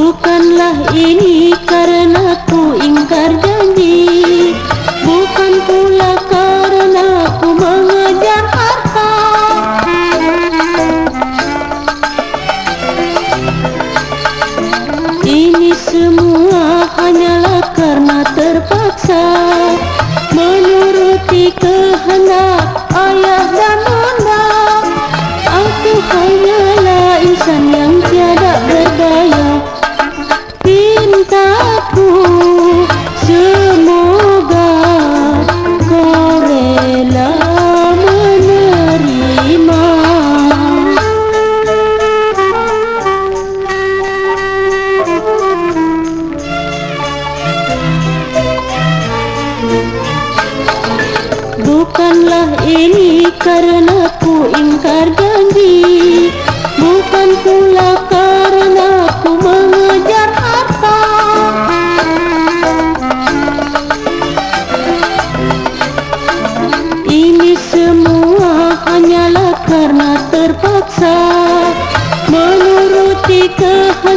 Bukanlah ini karena ku ingkar janji. Bukan pula karena ku mengejar harta. Ini semua hanyalah karena Bukanlah ini karena ku ingkar janji. Bukan pula karena ku mengejar harta. Ini semua hanyalah karena terpaksa. Menuruti kehadiran